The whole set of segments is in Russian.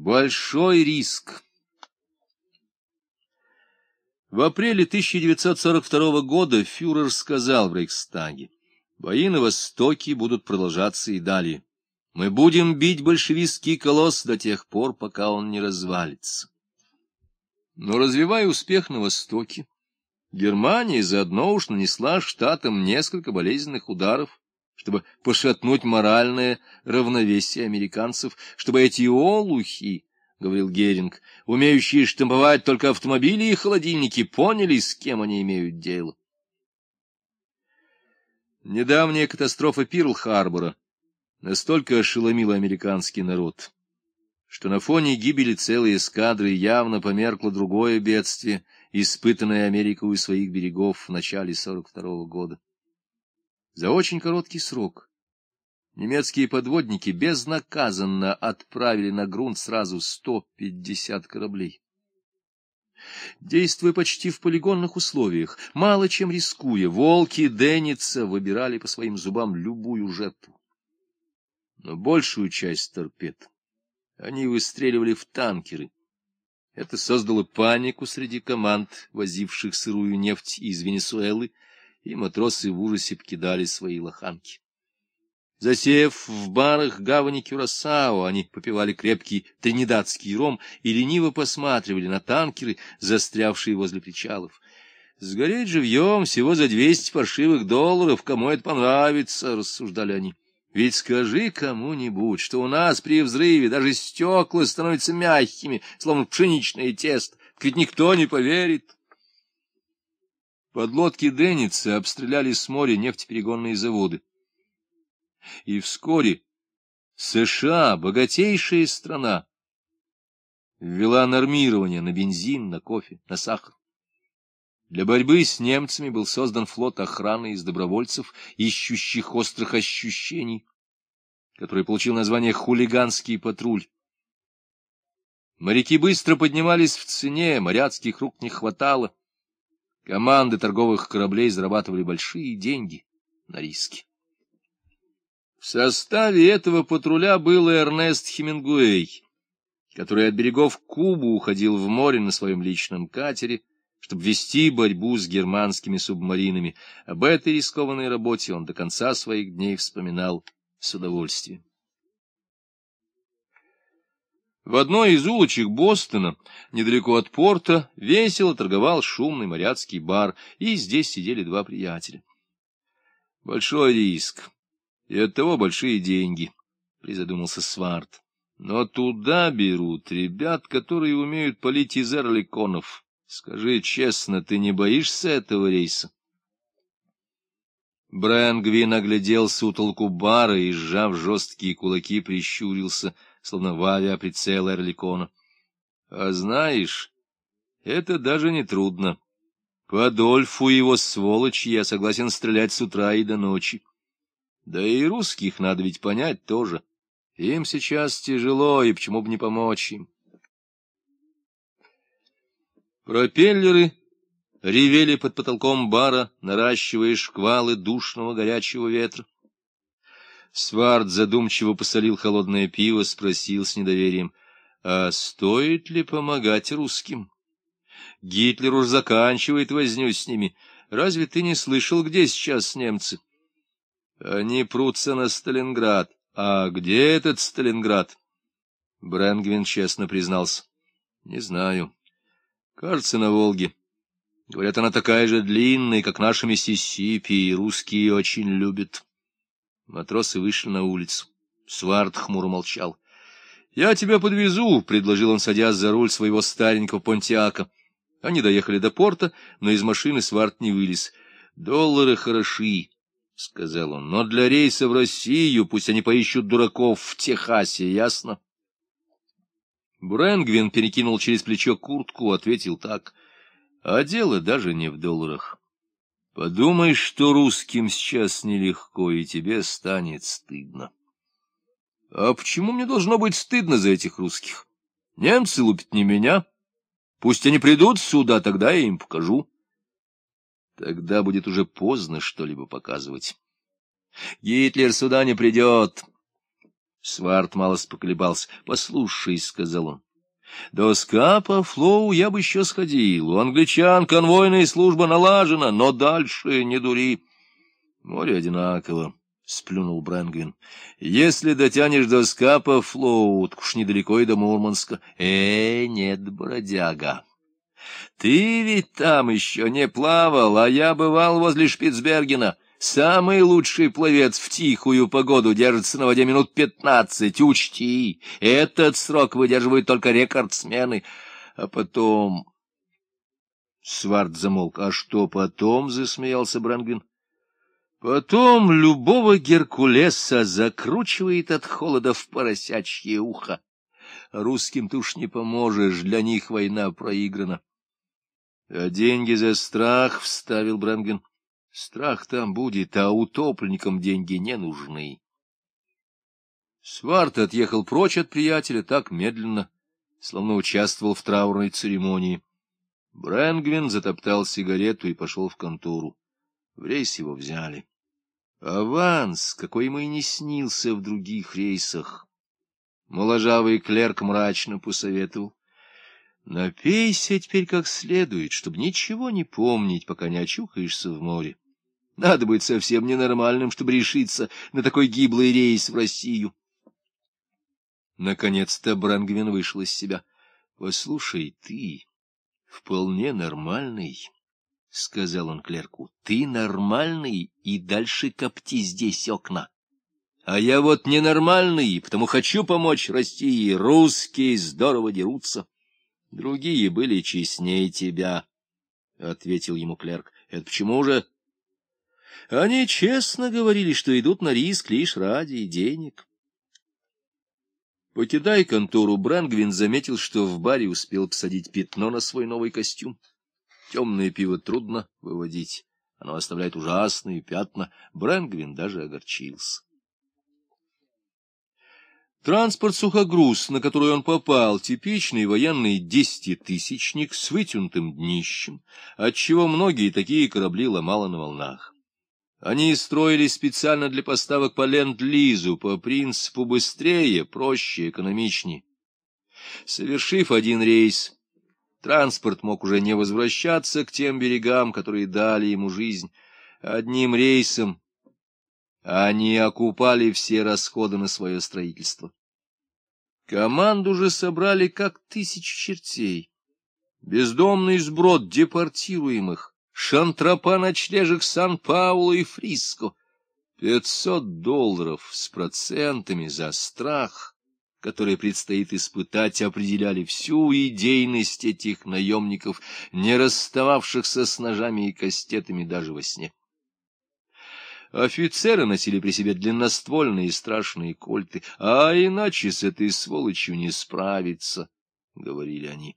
Большой риск. В апреле 1942 года фюрер сказал в Рейхстаге, бои на Востоке будут продолжаться и далее. Мы будем бить большевистский колосс до тех пор, пока он не развалится. Но развивая успех на Востоке, Германия заодно уж нанесла штатам несколько болезненных ударов, чтобы пошатнуть моральное равновесие американцев, чтобы эти олухи, — говорил Геринг, — умеющие штамповать только автомобили и холодильники, поняли, с кем они имеют дело. Недавняя катастрофа Пирл-Харбора настолько ошеломила американский народ, что на фоне гибели целой эскадры явно померкло другое бедствие, испытанное Америкой у своих берегов в начале 42 -го года. За очень короткий срок немецкие подводники безнаказанно отправили на грунт сразу 150 кораблей. Действуя почти в полигонных условиях, мало чем рискуя, волки Денница выбирали по своим зубам любую жертву. Но большую часть торпед они выстреливали в танкеры. Это создало панику среди команд, возивших сырую нефть из Венесуэлы, и матросы в ужасе покидали свои лоханки. Засев в барах гавани Кюрасао, они попивали крепкий тринидадский ром и лениво посматривали на танкеры, застрявшие возле причалов. «Сгореть живьем всего за двести паршивых долларов, кому это понравится», — рассуждали они. «Ведь скажи кому-нибудь, что у нас при взрыве даже стекла становятся мягкими, словно пшеничное тесто, ведь никто не поверит». Подлодки Денницы обстреляли с моря нефтеперегонные заводы. И вскоре США, богатейшая страна, ввела нормирование на бензин, на кофе, на сахар. Для борьбы с немцами был создан флот охраны из добровольцев, ищущих острых ощущений, который получил название «Хулиганский патруль». Моряки быстро поднимались в цене, моряцких рук не хватало. Команды торговых кораблей зарабатывали большие деньги на риски. В составе этого патруля был Эрнест Хемингуэй, который от берегов Кубы уходил в море на своем личном катере, чтобы вести борьбу с германскими субмаринами. Об этой рискованной работе он до конца своих дней вспоминал с удовольствием. В одной из улочек Бостона, недалеко от порта, весело торговал шумный моряцкий бар, и здесь сидели два приятеля. Большой риск, и оттого большие деньги, — призадумался Сварт. Но туда берут ребят, которые умеют полить из эрликонов. Скажи честно, ты не боишься этого рейса? Брэнгвин оглядел сутолку бара и, сжав жесткие кулаки, прищурился — словно в авиаприцел Эрликона. — А знаешь, это даже не трудно. По Адольфу его сволочи я согласен стрелять с утра и до ночи. Да и русских надо ведь понять тоже. Им сейчас тяжело, и почему бы не помочь им? Пропеллеры ревели под потолком бара, наращивая шквалы душного горячего ветра. Свард задумчиво посолил холодное пиво, спросил с недоверием, а стоит ли помогать русским? Гитлер уж заканчивает возню с ними. Разве ты не слышал, где сейчас немцы? Они прутся на Сталинград. А где этот Сталинград? Брэнгвин честно признался. Не знаю. Кажется, на Волге. Говорят, она такая же длинная, как наша Миссисипи, и русские очень любят. Матросы вышли на улицу. Сварт хмуро молчал. — Я тебя подвезу, — предложил он, садясь за руль своего старенького понтиака. Они доехали до порта, но из машины Сварт не вылез. — Доллары хороши, — сказал он, — но для рейса в Россию пусть они поищут дураков в Техасе, ясно? Брэнгвин перекинул через плечо куртку, ответил так. — А дело даже не в долларах. Подумай, что русским сейчас нелегко, и тебе станет стыдно. А почему мне должно быть стыдно за этих русских? Немцы лупят не меня. Пусть они придут сюда, тогда я им покажу. Тогда будет уже поздно что-либо показывать. Гитлер сюда не придет. Сварт малость поколебался. — Послушай, — сказал он. — До Скапа, Флоу я бы еще сходил. У англичан конвойная служба налажена, но дальше не дури. Море одинаково, — сплюнул Брэнгвин. — Если дотянешь до Скапа, Флоу, так уж недалеко и до Мурманска. Э, нет, бродяга. Ты ведь там еще не плавал, а я бывал возле Шпицбергена. — Самый лучший пловец в тихую погоду держится на воде минут пятнадцать. Учти, этот срок выдерживают только рекордсмены. А потом... Сварт замолк. — А что потом? — засмеялся Брангвин. — Потом любого Геркулеса закручивает от холода в поросячье ухо. Русским-то уж не поможешь, для них война проиграна. — А деньги за страх, — вставил Брангвин. Страх там будет, а утопленникам деньги не нужны. Сварт отъехал прочь от приятеля так медленно, словно участвовал в траурной церемонии. Брэнгвин затоптал сигарету и пошел в контору. В рейс его взяли. Аванс, какой ему и не снился в других рейсах. Моложавый клерк мрачно посоветовал. Напейся теперь как следует, чтобы ничего не помнить, пока не очухаешься в море. Надо быть совсем ненормальным, чтобы решиться на такой гиблый рейс в Россию. Наконец-то Брангвин вышел из себя. — Послушай, ты вполне нормальный, — сказал он клерку. — Ты нормальный, и дальше копти здесь окна. А я вот ненормальный, потому хочу помочь России. Русские здорово дерутся. Другие были честнее тебя, — ответил ему клерк. — Это почему же... Они честно говорили, что идут на риск лишь ради денег. Покидая контору, Брангвин заметил, что в баре успел посадить пятно на свой новый костюм. Темное пиво трудно выводить, оно оставляет ужасные пятна. Брангвин даже огорчился. Транспорт-сухогруз, на который он попал, типичный военный десятитысячник с вытянутым днищем, отчего многие такие корабли ломало на волнах. Они строились специально для поставок по ленд-лизу, по принципу быстрее, проще, экономичнее. Совершив один рейс, транспорт мог уже не возвращаться к тем берегам, которые дали ему жизнь. Одним рейсом они окупали все расходы на свое строительство. Команду же собрали как тысяч чертей. Бездомный сброд депортируемых, шантропа ночлежек Сан-Пауло и Фриско. Пятьсот долларов с процентами за страх, который предстоит испытать, определяли всю идейность этих наемников, не расстававшихся с ножами и кастетами даже во сне. Офицеры носили при себе длинноствольные и страшные кольты, а иначе с этой сволочью не справиться, — говорили они.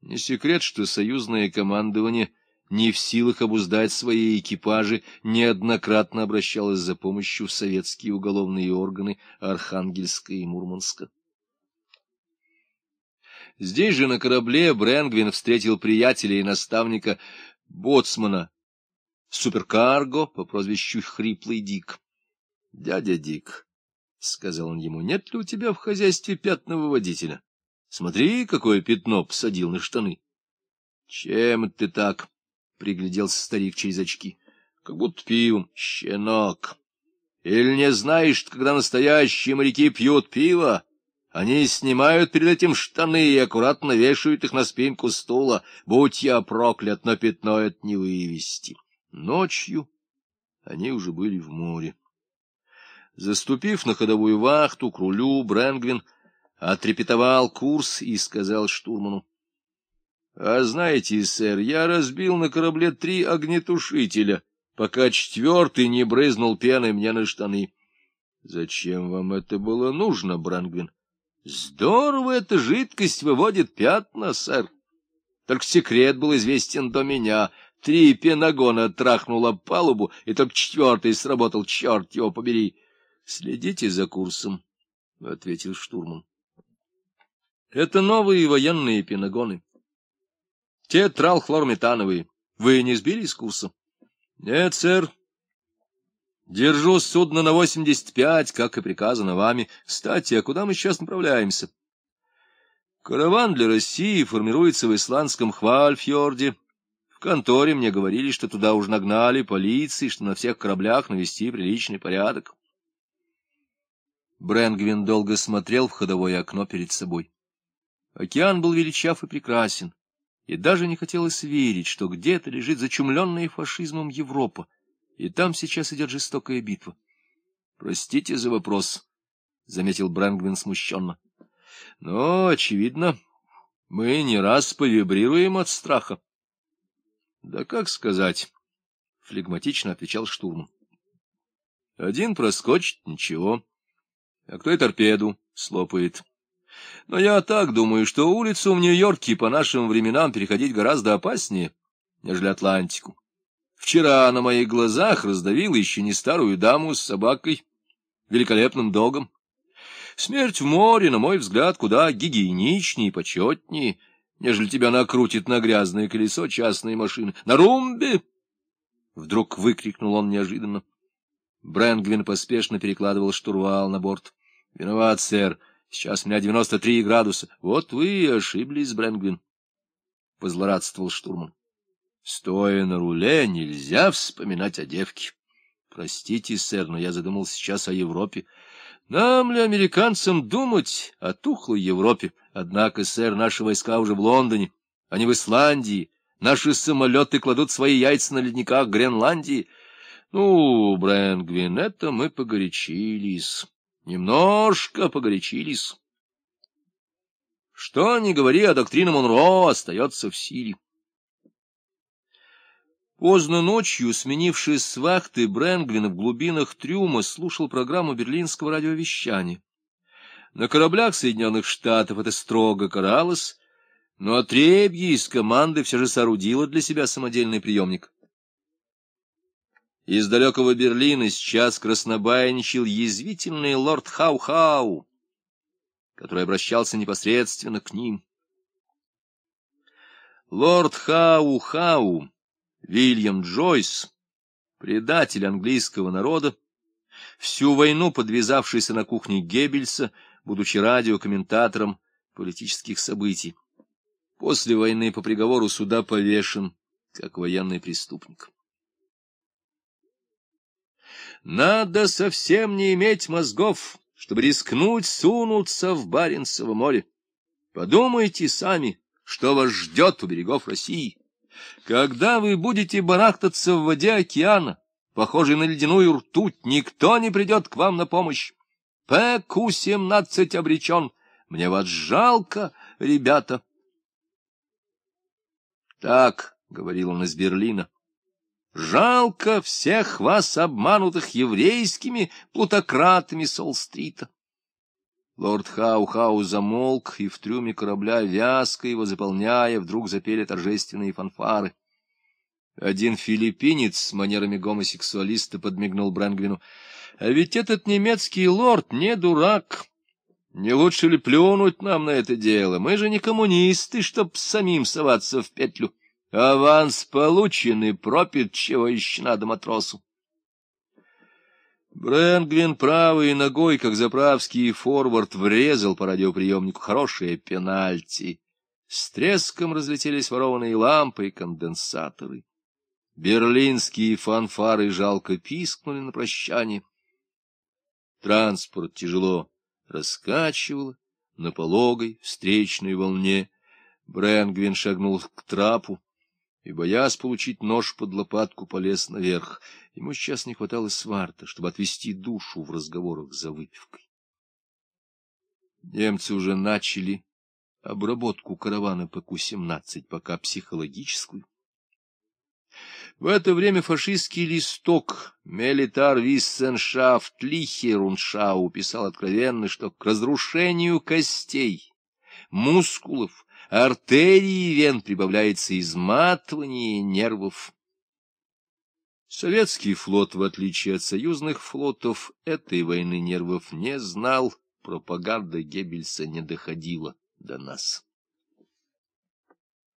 Не секрет, что союзное командование — не в силах обуздать свои экипажи, неоднократно обращалась за помощью в советские уголовные органы Архангельска и Мурманска. Здесь же на корабле Брэнгвин встретил приятеля и наставника боцмана суперкарго по прозвищу Хриплый Дик. — Дядя Дик, — сказал он ему, — нет ли у тебя в хозяйстве пятного водителя? Смотри, какое пятно посадил на штаны. — Чем ты так? пригляделся старик через очки. — Как будто пивом. Щенок! Или не знаешь, когда настоящие моряки пьют пиво? Они снимают перед этим штаны и аккуратно вешают их на спинку стула. Будь я проклят, но пятно это не вывести. Ночью они уже были в море. Заступив на ходовую вахту к рулю, Брэнгвин отрепетовал курс и сказал штурману. — А знаете, сэр, я разбил на корабле три огнетушителя, пока четвертый не брызнул пеной мне на штаны. — Зачем вам это было нужно, Брангвин? — Здорово эта жидкость выводит пятна, сэр. Только секрет был известен до меня. Три пенагона трахнула палубу, и только четвертый сработал, черт его побери. — Следите за курсом, — ответил штурман. — Это новые военные пенагоны. Те тралхлорметановые. Вы не сбились с курса? — Нет, сэр. Держу судно на восемьдесят пять, как и приказано вами. Кстати, а куда мы сейчас направляемся? Караван для России формируется в исландском Хвальфьорде. Конторе мне говорили, что туда уже нагнали полиции, что на всех кораблях навести приличный порядок. Брэнгвин долго смотрел в ходовое окно перед собой. Океан был величав и прекрасен, и даже не хотелось верить, что где-то лежит зачумленная фашизмом Европа, и там сейчас идет жестокая битва. — Простите за вопрос, — заметил Брэнгвин смущенно. — Но, очевидно, мы не раз повибрируем от страха. — Да как сказать, — флегматично отвечал штурман. — Один проскочит — ничего, а кто и торпеду слопает. Но я так думаю, что улицу в Нью-Йорке по нашим временам переходить гораздо опаснее, нежели Атлантику. Вчера на моих глазах раздавила еще не старую даму с собакой, великолепным догом. Смерть в море, на мой взгляд, куда гигиеничнее и почетнее, нежели тебя накрутит на грязное колесо частной машины. На румбе! Вдруг выкрикнул он неожиданно. Брэнгвин поспешно перекладывал штурвал на борт. — Виноват, сэр. Сейчас у меня девяносто три градуса. Вот вы и ошиблись, Брэнгвин. Позлорадствовал штурман. Стоя на руле, нельзя вспоминать о девке. Простите, сэр, но я задумался сейчас о Европе. Нам ли, американцам, думать о тухлой Европе? Однако, сэр, наши войска уже в Лондоне, а не в Исландии. Наши самолеты кладут свои яйца на ледниках Гренландии. Ну, Брэнгвин, это мы погорячились. Немножко погорячились. Что ни говори, а доктрина Монро остается в силе. Поздно ночью, сменившись с вахты, Брэнгвин в глубинах трюма слушал программу берлинского радиовещания. На кораблях Соединенных Штатов это строго каралось, но отребье из команды все же соорудило для себя самодельный приемник. Из далекого Берлина сейчас краснобаяничал язвительный лорд Хау-Хау, который обращался непосредственно к ним. Лорд Хау-Хау Вильям Джойс, предатель английского народа, всю войну подвязавшийся на кухне Геббельса, будучи радиокомментатором политических событий. После войны по приговору суда повешен, как военный преступник. Надо совсем не иметь мозгов, чтобы рискнуть сунуться в Баренцево море. Подумайте сами, что вас ждет у берегов России. Когда вы будете барахтаться в воде океана, похожей на ледяную ртуть, никто не придет к вам на помощь. ПК-17 обречен. Мне вас жалко, ребята. Так, — говорил он из Берлина, — жалко всех вас, обманутых еврейскими плутократами Солл-стрита. Лорд Хау-Хау замолк, и в трюме корабля, вязко его заполняя, вдруг запели торжественные фанфары. Один филиппинец с манерами гомосексуалиста подмигнул Брэнгвину. — А ведь этот немецкий лорд не дурак. Не лучше ли плюнуть нам на это дело? Мы же не коммунисты, чтоб самим соваться в петлю. Аванс получен и пропит, чего еще надо матросу. Брэнгвин правой ногой, как заправский форвард, врезал по радиоприемнику хорошие пенальти. С треском разлетелись ворованные лампы и конденсаторы. Берлинские фанфары жалко пискнули на прощание. Транспорт тяжело раскачивало на пологой встречной волне. Брэнгвин шагнул к трапу и, боясь получить нож под лопатку, полез наверх. Ему сейчас не хватало сварта, чтобы отвести душу в разговорах за выпивкой. Немцы уже начали обработку каравана ПК-17, пока психологическую. В это время фашистский листок «Militärwissenschaftliche Rundschau» писал откровенно, что к разрушению костей, мускулов, артерий вен прибавляется изматывание нервов. Советский флот, в отличие от союзных флотов, этой войны нервов не знал, пропаганда Геббельса не доходила до нас.